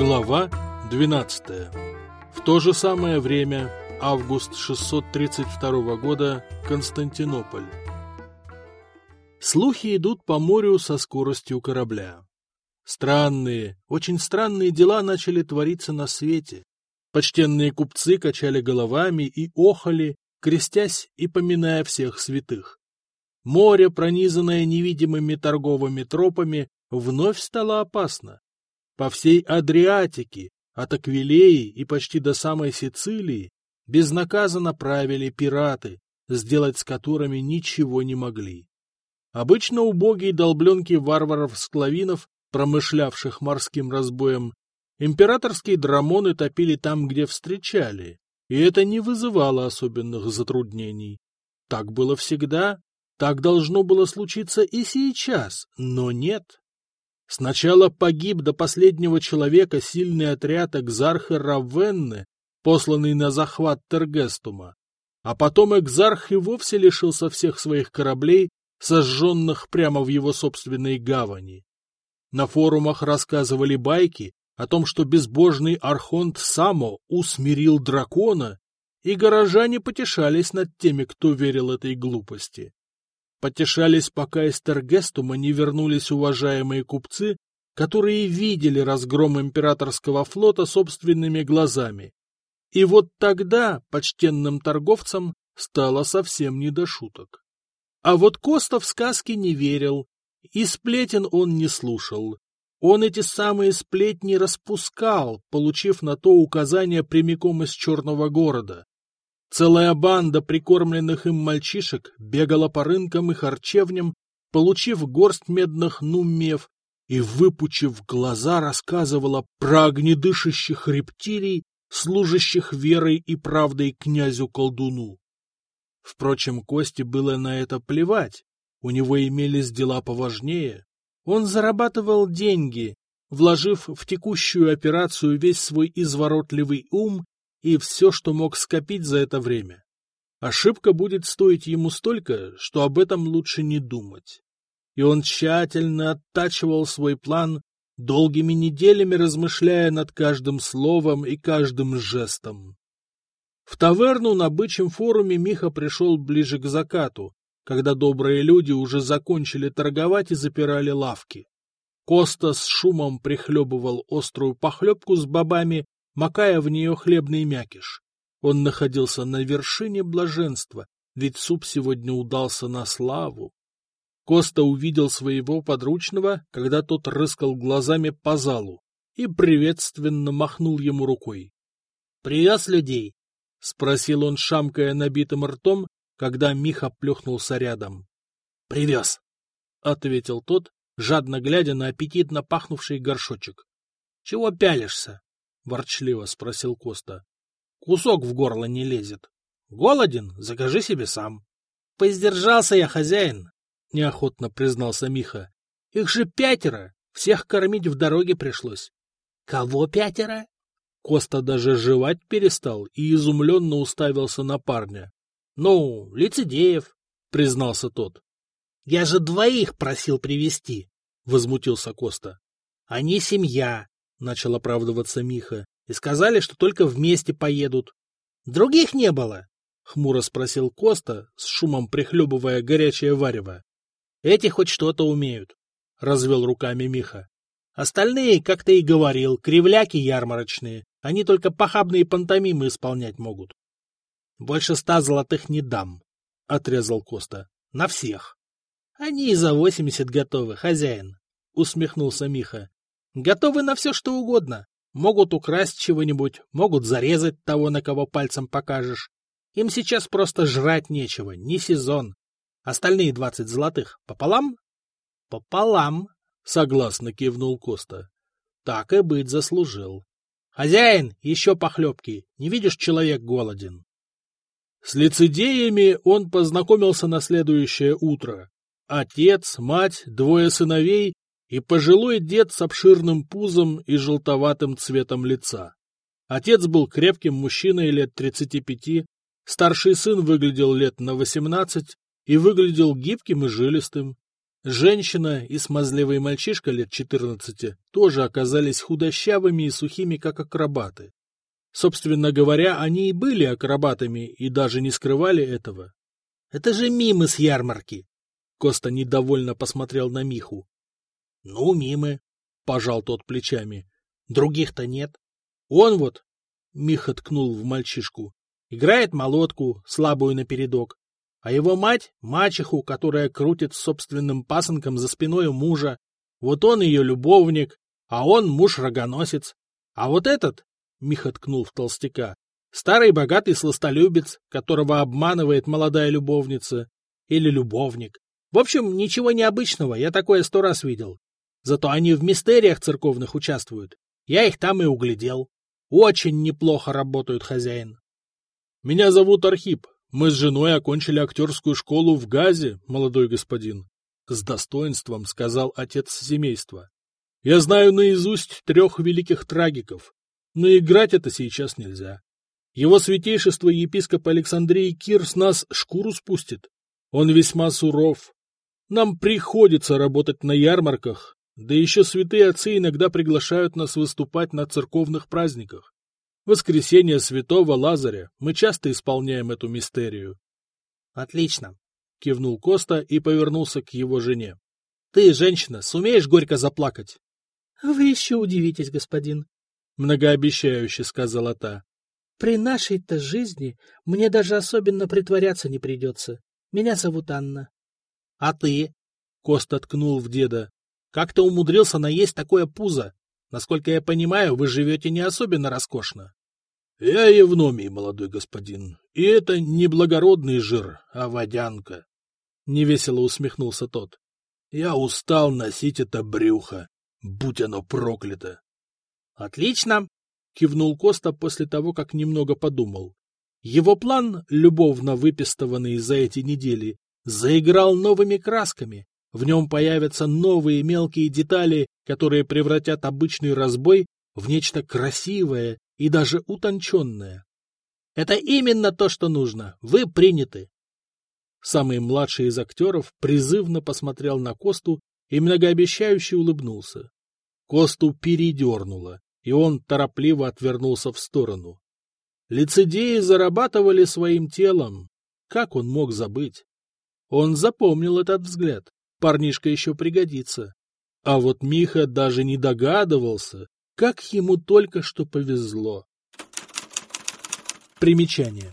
Глава 12. В то же самое время, август 632 года, Константинополь. Слухи идут по морю со скоростью корабля. Странные, очень странные дела начали твориться на свете. Почтенные купцы качали головами и охали, крестясь и поминая всех святых. Море, пронизанное невидимыми торговыми тропами, вновь стало опасно. По всей Адриатике, от Аквилеи и почти до самой Сицилии, безнаказанно правили пираты, сделать с которыми ничего не могли. Обычно убогие долбленки варваров-склавинов, промышлявших морским разбоем, императорские драмоны топили там, где встречали, и это не вызывало особенных затруднений. Так было всегда, так должно было случиться и сейчас, но нет. Сначала погиб до последнего человека сильный отряд экзарха Равенны, посланный на захват Тергестума, а потом экзарх и вовсе лишился всех своих кораблей, сожженных прямо в его собственной гавани. На форумах рассказывали байки о том, что безбожный архонт Само усмирил дракона, и горожане потешались над теми, кто верил этой глупости. Потешались, пока из Тергестума не вернулись уважаемые купцы, которые видели разгром императорского флота собственными глазами. И вот тогда почтенным торговцам стало совсем не до шуток. А вот Коста в сказки не верил, и сплетен он не слушал. Он эти самые сплетни распускал, получив на то указание прямиком из Черного города. Целая банда прикормленных им мальчишек бегала по рынкам и харчевням, получив горсть медных нуммев и, выпучив глаза, рассказывала про огнедышащих рептилий, служащих верой и правдой князю-колдуну. Впрочем, Косте было на это плевать, у него имелись дела поважнее. Он зарабатывал деньги, вложив в текущую операцию весь свой изворотливый ум и все, что мог скопить за это время. Ошибка будет стоить ему столько, что об этом лучше не думать. И он тщательно оттачивал свой план, долгими неделями размышляя над каждым словом и каждым жестом. В таверну на бычьем форуме Миха пришел ближе к закату, когда добрые люди уже закончили торговать и запирали лавки. Коста с шумом прихлебывал острую похлебку с бобами макая в нее хлебный мякиш. Он находился на вершине блаженства, ведь суп сегодня удался на славу. Коста увидел своего подручного, когда тот рыскал глазами по залу, и приветственно махнул ему рукой. — Привез людей? — спросил он, шамкая набитым ртом, когда Миха плюхнулся рядом. — Привез, — ответил тот, жадно глядя на аппетитно пахнувший горшочек. — Чего пялишься? — ворчливо спросил Коста. — Кусок в горло не лезет. Голоден? Закажи себе сам. — Поиздержался я, хозяин, — неохотно признался Миха. — Их же пятеро, всех кормить в дороге пришлось. — Кого пятеро? Коста даже жевать перестал и изумленно уставился на парня. — Ну, лицедеев, — признался тот. — Я же двоих просил привести, возмутился Коста. — Они семья, — начал оправдываться Миха, — и сказали, что только вместе поедут. — Других не было? — хмуро спросил Коста, с шумом прихлебывая горячее варево. — Эти хоть что-то умеют, — развел руками Миха. — Остальные, как ты и говорил, кривляки ярмарочные, они только похабные пантомимы исполнять могут. — Больше ста золотых не дам, — отрезал Коста. — На всех. — Они и за восемьдесят готовы, хозяин, — усмехнулся Миха. Готовы на все, что угодно. Могут украсть чего-нибудь, могут зарезать того, на кого пальцем покажешь. Им сейчас просто жрать нечего, не сезон. Остальные двадцать золотых пополам? — Пополам, — согласно кивнул Коста. — Так и быть заслужил. — Хозяин, еще похлебки. Не видишь, человек голоден. С лицедеями он познакомился на следующее утро. Отец, мать, двое сыновей и пожилой дед с обширным пузом и желтоватым цветом лица. Отец был крепким мужчиной лет тридцати пяти, старший сын выглядел лет на восемнадцать и выглядел гибким и жилистым. Женщина и смазливый мальчишка лет четырнадцати тоже оказались худощавыми и сухими, как акробаты. Собственно говоря, они и были акробатами, и даже не скрывали этого. — Это же мимы с ярмарки! Коста недовольно посмотрел на Миху. — Ну, мимы, — пожал тот плечами. — Других-то нет. Он вот, — Миха ткнул в мальчишку, — играет молотку, слабую напередок, а его мать — мачеху, которая крутит собственным пасынком за спиной мужа. Вот он ее любовник, а он муж-рогоносец. А вот этот, — Миха ткнул в толстяка, — старый богатый сластолюбец, которого обманывает молодая любовница. Или любовник. В общем, ничего необычного, я такое сто раз видел. Зато они в мистериях церковных участвуют. Я их там и углядел. Очень неплохо работают, хозяин. — Меня зовут Архип, мы с женой окончили актерскую школу в Газе, молодой господин. С достоинством сказал отец семейства. Я знаю наизусть трех великих трагиков, но играть это сейчас нельзя. Его святейшество епископ Александрии Кир с нас шкуру спустит. Он весьма суров. Нам приходится работать на ярмарках, да еще святые отцы иногда приглашают нас выступать на церковных праздниках. Воскресенье святого Лазаря. Мы часто исполняем эту мистерию. — Отлично, — кивнул Коста и повернулся к его жене. — Ты, женщина, сумеешь горько заплакать? — Вы еще удивитесь, господин, — многообещающе сказала та. — При нашей-то жизни мне даже особенно притворяться не придется. Меня зовут Анна. — А ты? — Коста ткнул в деда. — Как ты умудрился наесть такое пузо? Насколько я понимаю, вы живете не особенно роскошно. — Я евномий, молодой господин, и это не благородный жир, а водянка. Невесело усмехнулся тот. — Я устал носить это брюхо, будь оно проклято. — Отлично! — кивнул Коста после того, как немного подумал. Его план, любовно выпистованный за эти недели, заиграл новыми красками, в нем появятся новые мелкие детали, которые превратят обычный разбой в нечто красивое и даже утонченное. Это именно то, что нужно. Вы приняты. Самый младший из актеров призывно посмотрел на Косту и многообещающе улыбнулся. Косту передернуло, и он торопливо отвернулся в сторону. Лицедеи зарабатывали своим телом. Как он мог забыть? Он запомнил этот взгляд парнишка еще пригодится. А вот Миха даже не догадывался, как ему только что повезло. Примечание.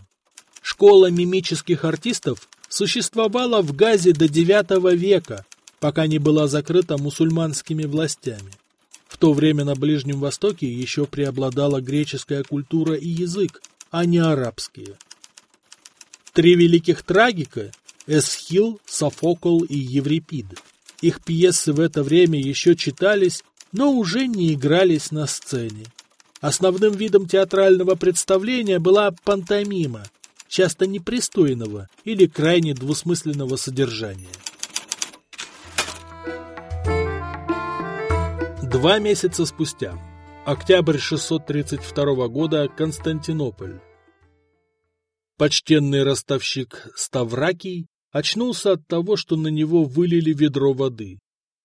Школа мимических артистов существовала в Газе до IX века, пока не была закрыта мусульманскими властями. В то время на Ближнем Востоке еще преобладала греческая культура и язык, а не арабские. Три великих трагика Эсхил, Софокл и Еврипид. Их пьесы в это время еще читались, но уже не игрались на сцене. Основным видом театрального представления была пантомима, часто непристойного или крайне двусмысленного содержания. Два месяца спустя. Октябрь 632 года. Константинополь. Почтенный ростовщик Ставракий очнулся от того, что на него вылили ведро воды.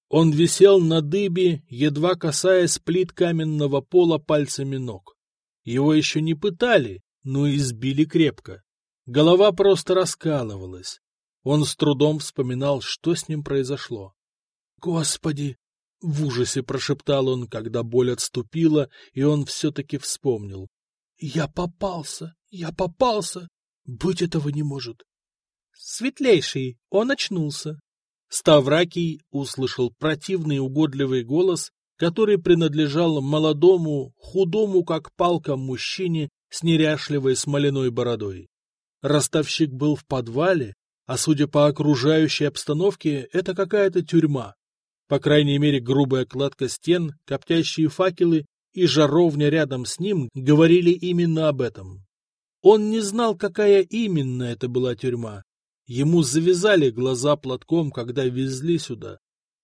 Он висел на дыбе, едва касаясь плит каменного пола пальцами ног. Его еще не пытали, но избили крепко. Голова просто раскалывалась. Он с трудом вспоминал, что с ним произошло. «Господи!» — в ужасе прошептал он, когда боль отступила, и он все-таки вспомнил. «Я попался! Я попался! Быть этого не может!» Светлейший, он очнулся. Ставракий услышал противный угодливый голос, который принадлежал молодому, худому, как палка, мужчине с неряшливой смоляной бородой. Ростовщик был в подвале, а судя по окружающей обстановке, это какая-то тюрьма. По крайней мере, грубая кладка стен, коптящие факелы и жаровня рядом с ним говорили именно об этом. Он не знал, какая именно это была тюрьма, Ему завязали глаза платком, когда везли сюда.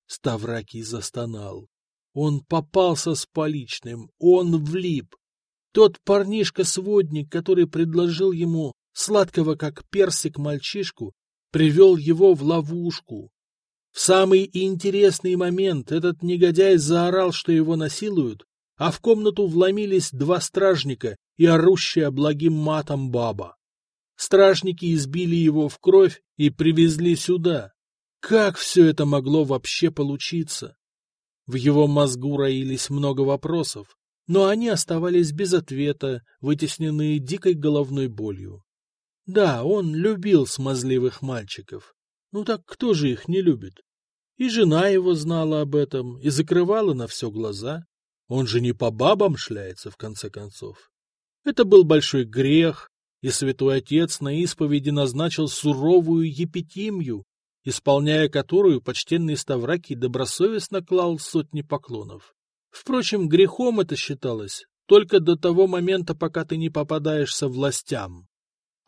Ставракий застонал. Он попался с поличным, он влип. Тот парнишка-сводник, который предложил ему сладкого как персик мальчишку, привел его в ловушку. В самый интересный момент этот негодяй заорал, что его насилуют, а в комнату вломились два стражника и орущая благим матом баба. Стражники избили его в кровь и привезли сюда. Как все это могло вообще получиться? В его мозгу роились много вопросов, но они оставались без ответа, вытесненные дикой головной болью. Да, он любил смазливых мальчиков. Ну так кто же их не любит? И жена его знала об этом и закрывала на все глаза. Он же не по бабам шляется, в конце концов. Это был большой грех, и святой отец на исповеди назначил суровую епитимию, исполняя которую почтенный Ставракий добросовестно клал сотни поклонов. Впрочем, грехом это считалось только до того момента, пока ты не попадаешься властям.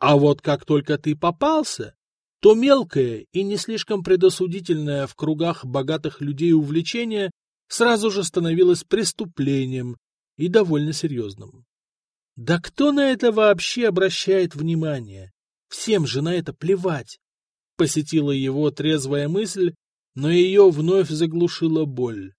А вот как только ты попался, то мелкое и не слишком предосудительное в кругах богатых людей увлечение сразу же становилось преступлением и довольно серьезным. Да кто на это вообще обращает внимание? Всем же на это плевать. Посетила его трезвая мысль, но ее вновь заглушила боль.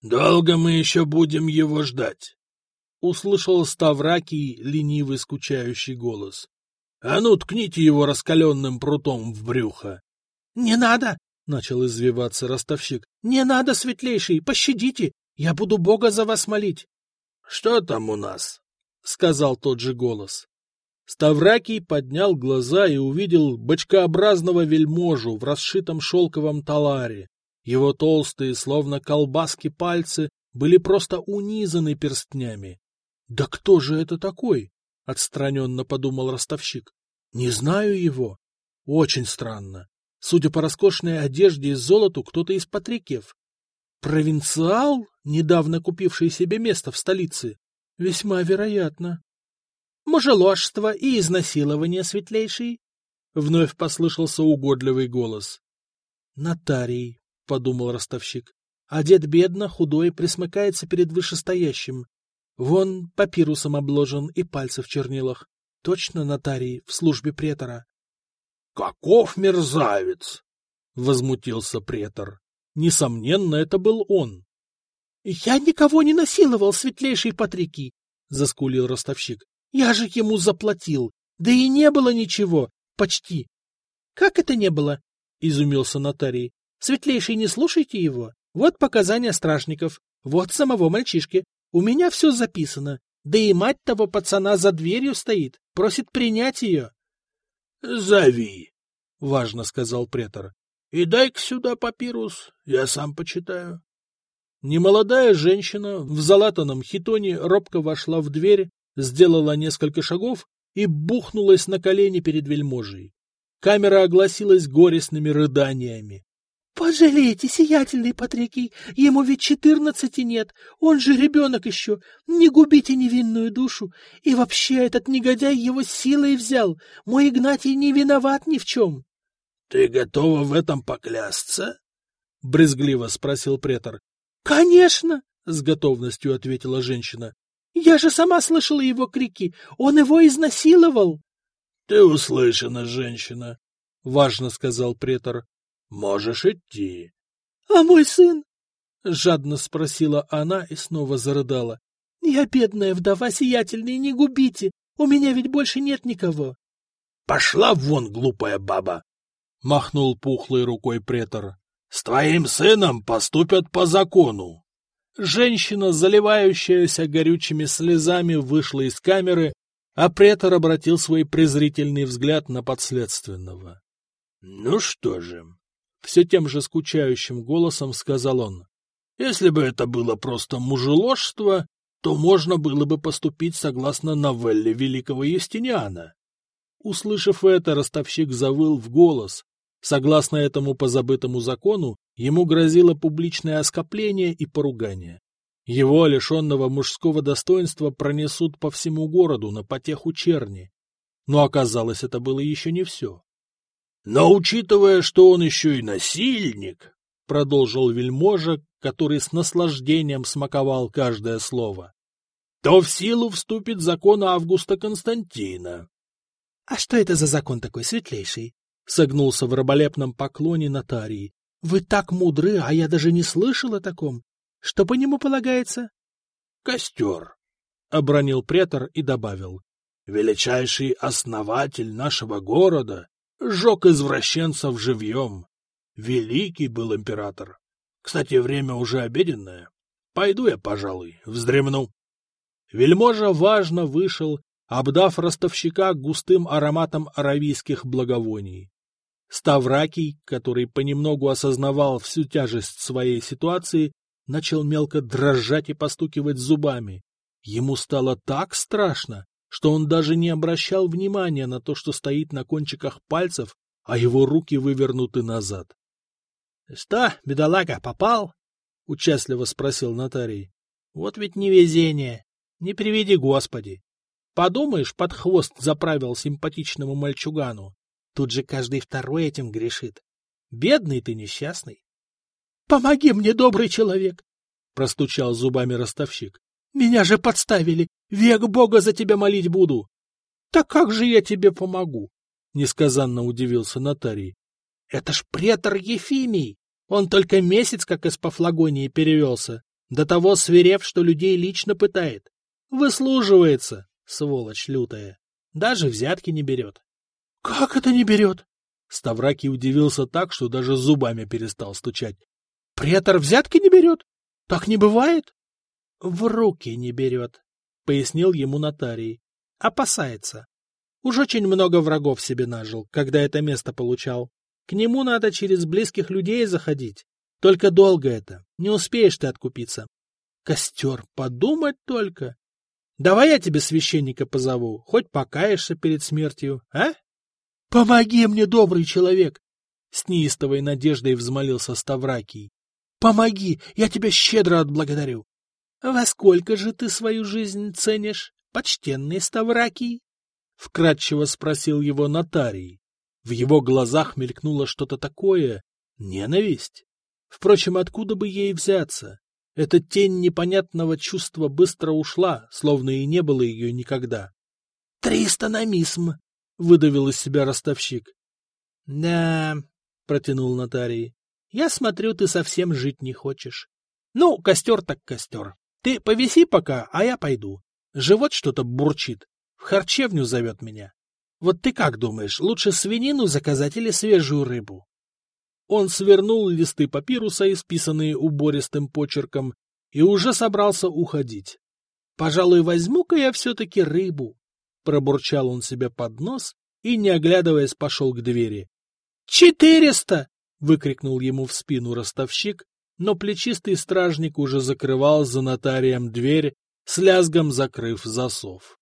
— Долго мы еще будем его ждать? — услышал Ставракий ленивый скучающий голос. — А ну, ткните его раскаленным прутом в брюхо. — Не надо! — начал извиваться ростовщик. — Не надо, светлейший, пощадите! Я буду Бога за вас молить. — Что там у нас? — сказал тот же голос. Ставракий поднял глаза и увидел бочкообразного вельможу в расшитом шелковом таларе. Его толстые, словно колбаски пальцы, были просто унизаны перстнями. — Да кто же это такой? — отстраненно подумал ростовщик. — Не знаю его. Очень странно. Судя по роскошной одежде и золоту, кто-то из патрикев. Провинциал, недавно купивший себе место в столице? Весьма вероятно. Мужеложство и изнасилование, светлейший. Вновь послышался угодливый голос. Нотарий, — подумал ростовщик. Одет бедно, худой, присмыкается перед вышестоящим. Вон папирусом обложен и пальцы в чернилах. Точно нотарий в службе претора. — Каков мерзавец! — возмутился претор. Несомненно, это был он. — Я никого не насиловал, светлейший Патрикий, — заскулил ростовщик. — Я же ему заплатил. Да и не было ничего. Почти. — Как это не было? — изумился нотарий. — Светлейший, не слушайте его. Вот показания стражников. Вот самого мальчишки. У меня все записано. Да и мать того пацана за дверью стоит. Просит принять ее. — Зови, — важно сказал претор. — И дай-ка сюда папирус, я сам почитаю. Немолодая женщина в залатанном хитоне робко вошла в дверь, сделала несколько шагов и бухнулась на колени перед вельможей. Камера огласилась горестными рыданиями. — Пожалейте, сиятельный Патрикий, ему ведь четырнадцати нет, он же ребенок еще, не губите невинную душу. И вообще этот негодяй его силой взял, мой Игнатий не виноват ни в чем. — Ты готова в этом поклясться? — брезгливо спросил претор. — Конечно, — с готовностью ответила женщина. — Я же сама слышала его крики. Он его изнасиловал. — Ты услышана, женщина, — важно сказал претор. — Можешь идти. — А мой сын? — жадно спросила она и снова зарыдала. — Я бедная вдова сиятельная, не губите. У меня ведь больше нет никого. — Пошла вон, глупая баба! — махнул пухлой рукой претор. С твоим сыном поступят по закону. Женщина, заливающаяся горючими слезами, вышла из камеры, а претор обратил свой презрительный взгляд на подследственного. — Ну что же, — все тем же скучающим голосом сказал он, — если бы это было просто мужеложство, то можно было бы поступить согласно новелле великого Юстиниана. Услышав это, ростовщик завыл в голос, Согласно этому позабытому закону, ему грозило публичное оскопление и поругание. Его, лишенного мужского достоинства, пронесут по всему городу на потеху черни. Но оказалось, это было еще не все. — Но учитывая, что он еще и насильник, — продолжил вельможа, который с наслаждением смаковал каждое слово, — то в силу вступит закон Августа Константина. — А что это за закон такой светлейший? Согнулся в раболепном поклоне нотарий. — Вы так мудры, а я даже не слышал о таком. Что по нему полагается? — Костер, — обронил претор и добавил. — Величайший основатель нашего города сжег извращенцев живьем. Великий был император. Кстати, время уже обеденное. Пойду я, пожалуй, вздремну. Вельможа важно вышел, обдав ростовщика густым ароматом аравийских благовоний. Ставракий, который понемногу осознавал всю тяжесть своей ситуации, начал мелко дрожать и постукивать зубами. Ему стало так страшно, что он даже не обращал внимания на то, что стоит на кончиках пальцев, а его руки вывернуты назад. — Что, бедолага, попал? — участливо спросил нотарий. — Вот ведь невезение. Не приведи Господи. Подумаешь, под хвост заправил симпатичному мальчугану. Тут же каждый второй этим грешит. Бедный ты несчастный. — Помоги мне, добрый человек! — простучал зубами ростовщик. — Меня же подставили. Век Бога за тебя молить буду. — Так как же я тебе помогу? — несказанно удивился нотарий. — Это ж претор Ефимий. Он только месяц как из Пафлагонии перевелся. До того свирев, что людей лично пытает. Выслуживается, сволочь лютая. Даже взятки не берет. — Как это не берет? Ставраки удивился так, что даже зубами перестал стучать. — Претор взятки не берет? Так не бывает? — В руки не берет, — пояснил ему нотарий. — Опасается. Уж очень много врагов себе нажил, когда это место получал. К нему надо через близких людей заходить. Только долго это, не успеешь ты откупиться. Костер, подумать только. Давай я тебе священника позову, хоть покаешься перед смертью, а? — Помоги мне, добрый человек! — с неистовой надеждой взмолился Ставракий. — Помоги, я тебя щедро отблагодарю. — Во сколько же ты свою жизнь ценишь, почтенный Ставракий? — вкратчиво спросил его нотарий. В его глазах мелькнуло что-то такое — ненависть. Впрочем, откуда бы ей взяться? Эта тень непонятного чувства быстро ушла, словно и не было ее никогда. — Триста на мисм! — выдавил из себя ростовщик. — Да, — протянул нотарий, — я смотрю, ты совсем жить не хочешь. Ну, костер так костер. Ты повиси пока, а я пойду. Живот что-то бурчит. В харчевню зовет меня. Вот ты как думаешь, лучше свинину заказать или свежую рыбу? Он свернул листы папируса, исписанные убористым почерком, и уже собрался уходить. «Пожалуй, возьму-ка я все-таки рыбу», — пробурчал он себе под нос и, не оглядываясь, пошел к двери. «Четыреста!» — выкрикнул ему в спину ростовщик, но плечистый стражник уже закрывал за нотарием дверь, с лязгом закрыв засов.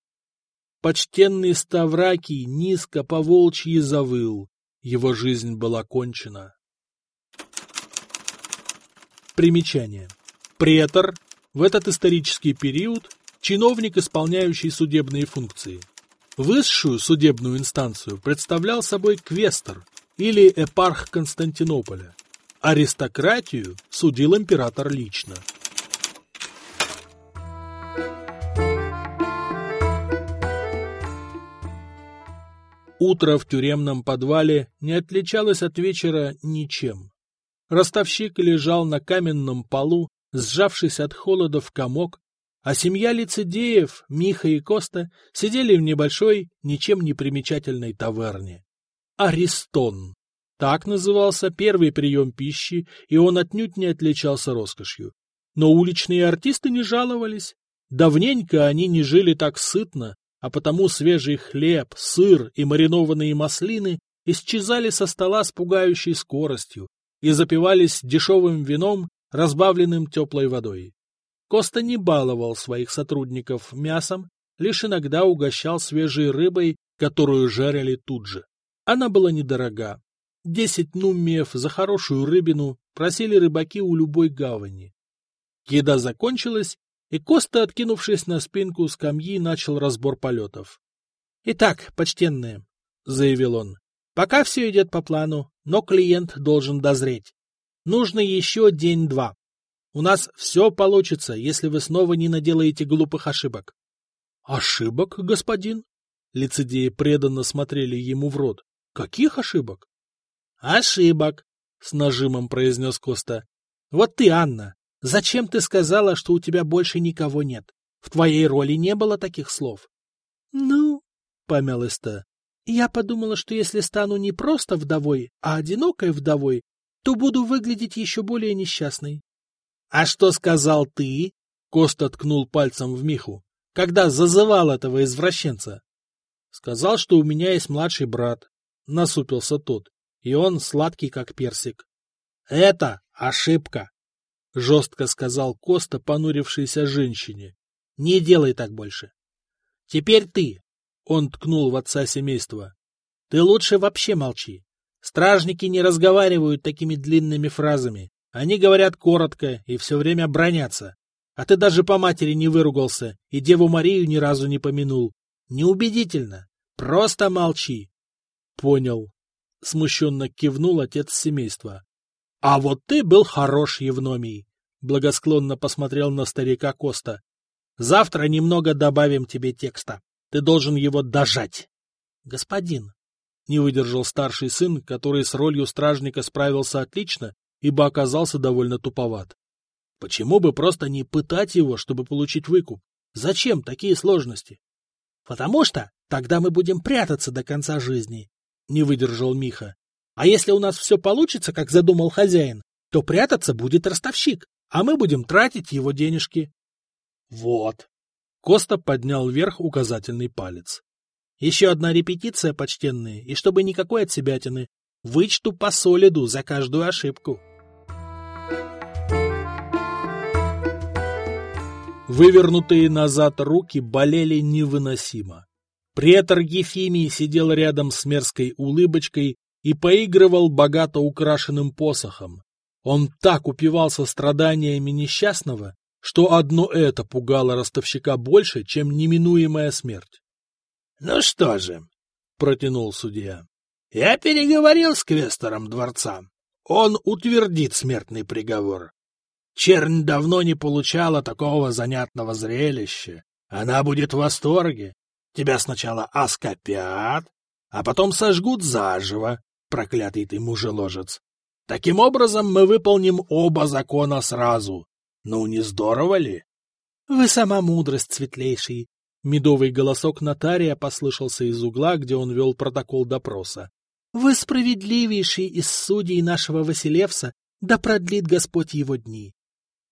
Почтенный Ставракий низко по волчьи завыл. Его жизнь была кончена. Примечание. Претор в этот исторический период чиновник, исполняющий судебные функции. Высшую судебную инстанцию представлял собой квестор или эпарх Константинополя. Аристократию судил император лично. Утро в тюремном подвале не отличалось от вечера ничем. Ростовщик лежал на каменном полу, сжавшись от холода в комок, а семья лицедеев, Миха и Коста, сидели в небольшой, ничем не примечательной таверне. Аристон. Так назывался первый прием пищи, и он отнюдь не отличался роскошью. Но уличные артисты не жаловались. Давненько они не жили так сытно, а потому свежий хлеб, сыр и маринованные маслины исчезали со стола с пугающей скоростью и запивались дешевым вином, разбавленным теплой водой. Коста не баловал своих сотрудников мясом, лишь иногда угощал свежей рыбой, которую жарили тут же. Она была недорога. Десять нуммиев за хорошую рыбину просили рыбаки у любой гавани. Еда закончилась, и Коста, откинувшись на спинку скамьи, начал разбор полетов. — Итак, почтенные, — заявил он, — пока все идет по плану, но клиент должен дозреть. Нужно еще день-два. У нас все получится, если вы снова не наделаете глупых ошибок. — Ошибок, господин? Лицедеи преданно смотрели ему в рот. — Каких ошибок? — Ошибок, — с нажимом произнес Коста. — Вот ты, Анна, зачем ты сказала, что у тебя больше никого нет? В твоей роли не было таких слов. — Ну, — помялась та, — я подумала, что если стану не просто вдовой, а одинокой вдовой, то буду выглядеть еще более несчастной. — А что сказал ты? — Коста ткнул пальцем в Миху. — Когда зазывал этого извращенца? — Сказал, что у меня есть младший брат. Насупился тот. И он сладкий, как персик. — Это ошибка, — жестко сказал Коста, понурившейся женщине. — Не делай так больше. — Теперь ты, — он ткнул в отца семейства. — Ты лучше вообще молчи. Стражники не разговаривают такими длинными фразами. Они говорят коротко и все время бронятся. А ты даже по матери не выругался и Деву Марию ни разу не помянул. Неубедительно. Просто молчи. Понял. Смущенно кивнул отец семейства. А вот ты был хорош, Евномий. Благосклонно посмотрел на старика Коста. Завтра немного добавим тебе текста. Ты должен его дожать. Господин, не выдержал старший сын, который с ролью стражника справился отлично, ибо оказался довольно туповат. Почему бы просто не пытать его, чтобы получить выкуп? Зачем такие сложности? Потому что тогда мы будем прятаться до конца жизни, не выдержал Миха. А если у нас все получится, как задумал хозяин, то прятаться будет ростовщик, а мы будем тратить его денежки. Вот. Коста поднял вверх указательный палец. Еще одна репетиция, почтенные, и чтобы никакой отсебятины. Вычту по солиду за каждую ошибку. Вывернутые назад руки болели невыносимо. Претор Ефимий сидел рядом с мерзкой улыбочкой и поигрывал богато украшенным посохом. Он так упивался страданиями несчастного, что одно это пугало ростовщика больше, чем неминуемая смерть. — Ну что же, — протянул судья, — я переговорил с квестором дворца. Он утвердит смертный приговор. Чернь давно не получала такого занятного зрелища. Она будет в восторге. Тебя сначала оскопят, а потом сожгут заживо, проклятый ты мужеложец. Таким образом мы выполним оба закона сразу. Ну, не здорово ли? — Вы сама мудрость, светлейший, Медовый голосок нотария послышался из угла, где он вел протокол допроса. — Вы справедливейший из судей нашего Василевса, да продлит Господь его дни. —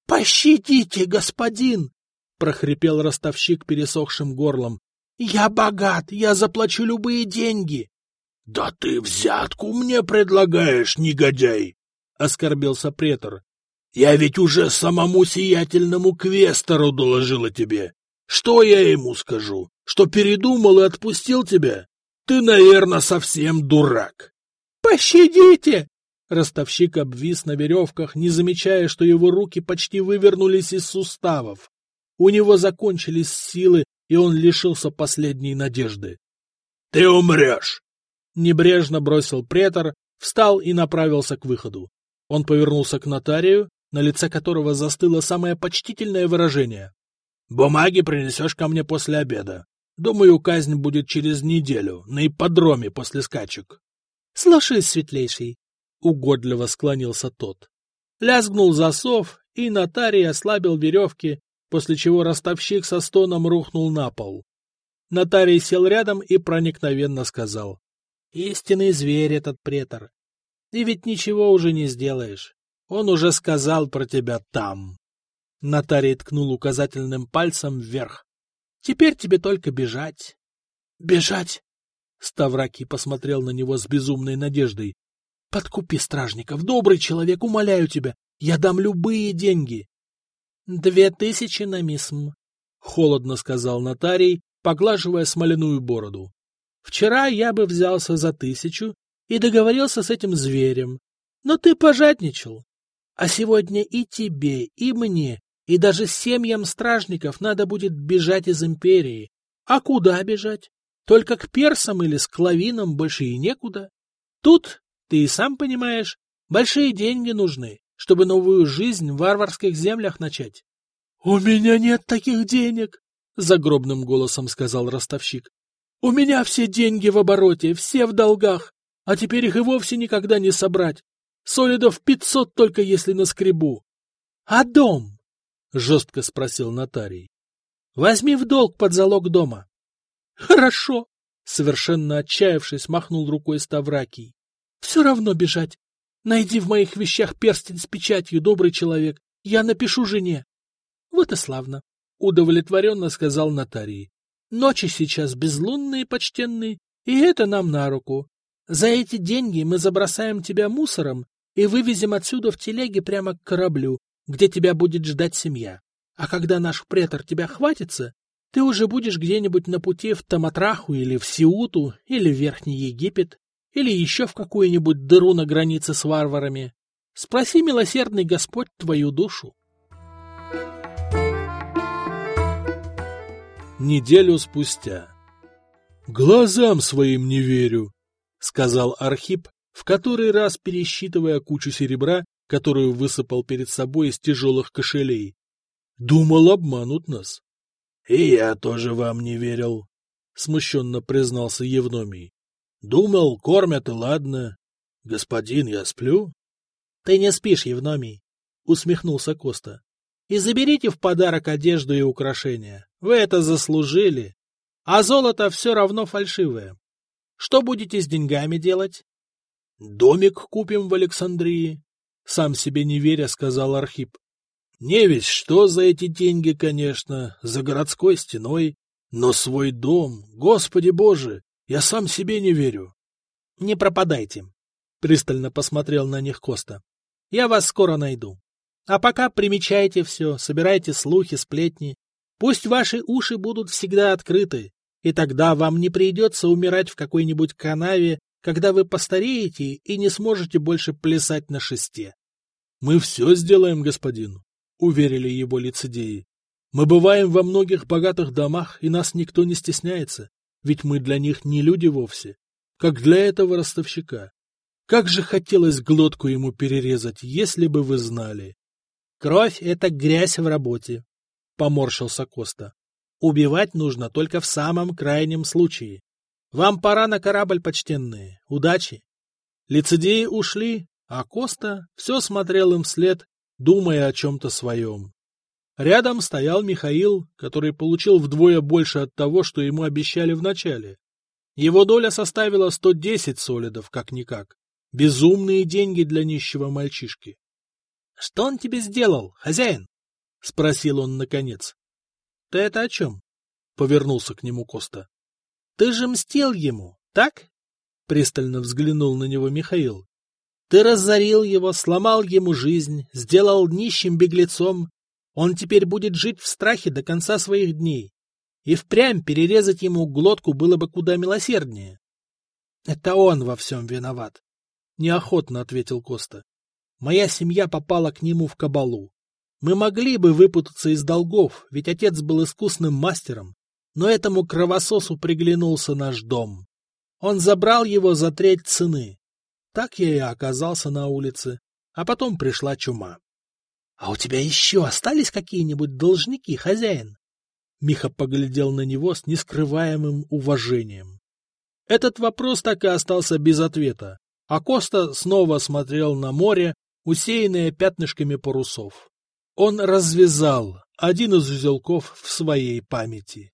Пощадите, господин! — прохрипел ростовщик пересохшим горлом. — Я богат, я заплачу любые деньги. — Да ты взятку мне предлагаешь, негодяй! — оскорбился претор. — Я ведь уже самому сиятельному квестору доложила тебе. Что я ему скажу? Что передумал и отпустил тебя? Ты, наверное, совсем дурак. Пощадите! Ростовщик обвис на веревках, не замечая, что его руки почти вывернулись из суставов. У него закончились силы, и он лишился последней надежды. — Ты умрешь! — небрежно бросил претор, встал и направился к выходу. Он повернулся к нотарию, на лице которого застыло самое почтительное выражение. Бумаги принесешь ко мне после обеда. Думаю, казнь будет через неделю, на ипподроме после скачек. — Слушаюсь, светлейший, — угодливо склонился тот. Лязгнул засов, и нотарий ослабил веревки, после чего ростовщик со стоном рухнул на пол. Нотарий сел рядом и проникновенно сказал. — Истинный зверь этот претор. И ведь ничего уже не сделаешь. Он уже сказал про тебя там. Нотарий ткнул указательным пальцем вверх. — Теперь тебе только бежать. — Бежать? Ставраки посмотрел на него с безумной надеждой. — Подкупи стражников, добрый человек, умоляю тебя. Я дам любые деньги. — Две тысячи на мисм, — холодно сказал нотарий, поглаживая смоляную бороду. — Вчера я бы взялся за тысячу и договорился с этим зверем, но ты пожадничал. А сегодня и тебе, и мне и даже семьям стражников надо будет бежать из империи. А куда бежать? Только к персам или склавинам больше и некуда. Тут, ты и сам понимаешь, большие деньги нужны, чтобы новую жизнь в варварских землях начать. — У меня нет таких денег, — загробным голосом сказал ростовщик. — У меня все деньги в обороте, все в долгах, а теперь их и вовсе никогда не собрать. Солидов пятьсот только если на скребу. — А дом? — жестко спросил нотарий. — Возьми в долг под залог дома. — Хорошо, — совершенно отчаявшись, махнул рукой Ставракий. — Все равно бежать. Найди в моих вещах перстень с печатью, добрый человек. Я напишу жене. — Вот и славно, — удовлетворенно сказал нотарий. — Ночи сейчас безлунные, почтенные, и это нам на руку. За эти деньги мы забросаем тебя мусором и вывезем отсюда в телеге прямо к кораблю, где тебя будет ждать семья. А когда наш претор тебя хватится, ты уже будешь где-нибудь на пути в Таматраху или в Сиуту, или в Верхний Египет, или еще в какую-нибудь дыру на границе с варварами. Спроси, милосердный Господь, твою душу. Неделю спустя. Глазам своим не верю, — сказал Архип, в который раз пересчитывая кучу серебра, которую высыпал перед собой из тяжелых кошелей. Думал, обманут нас. — И я тоже вам не верил, — смущенно признался Евномий. — Думал, кормят и ладно. Господин, я сплю? — Ты не спишь, Евномий, — усмехнулся Коста. — И заберите в подарок одежду и украшения. Вы это заслужили. А золото все равно фальшивое. Что будете с деньгами делать? — Домик купим в Александрии, — сам себе не веря сказал Архип. — Не весь что за эти деньги, конечно, за городской стеной, но свой дом, Господи Боже, я сам себе не верю. — Не пропадайте, — пристально посмотрел на них Коста. — Я вас скоро найду. А пока примечайте все, собирайте слухи, сплетни. Пусть ваши уши будут всегда открыты, и тогда вам не придется умирать в какой-нибудь канаве, когда вы постареете и не сможете больше плясать на шесте. — Мы все сделаем, господин, — уверили его лицедеи. — Мы бываем во многих богатых домах, и нас никто не стесняется, ведь мы для них не люди вовсе, как для этого ростовщика. Как же хотелось глотку ему перерезать, если бы вы знали. — Кровь — это грязь в работе, — поморщился Коста. Убивать нужно только в самом крайнем случае. Вам пора на корабль, почтенные. Удачи. Лицедеи ушли, а Коста все смотрел им вслед, думая о чем-то своем. Рядом стоял Михаил, который получил вдвое больше от того, что ему обещали вначале. Его доля составила 110 солидов, как-никак. Безумные деньги для нищего мальчишки. — Что он тебе сделал, хозяин? — спросил он наконец. — Ты это о чем? — повернулся к нему Коста. — Ты же мстил ему, так? — пристально взглянул на него Михаил. — Ты разорил его, сломал ему жизнь, сделал нищим беглецом. Он теперь будет жить в страхе до конца своих дней. И впрямь перерезать ему глотку было бы куда милосерднее. — Это он во всем виноват, — неохотно ответил Коста. — Моя семья попала к нему в кабалу. Мы могли бы выпутаться из долгов, ведь отец был искусным мастером, но этому кровососу приглянулся наш дом. Он забрал его за треть цены. Так я и оказался на улице, а потом пришла чума. — А у тебя еще остались какие-нибудь должники, хозяин? Миха поглядел на него с нескрываемым уважением. Этот вопрос так и остался без ответа, а Коста снова смотрел на море, усеянное пятнышками парусов. Он развязал один из узелков в своей памяти.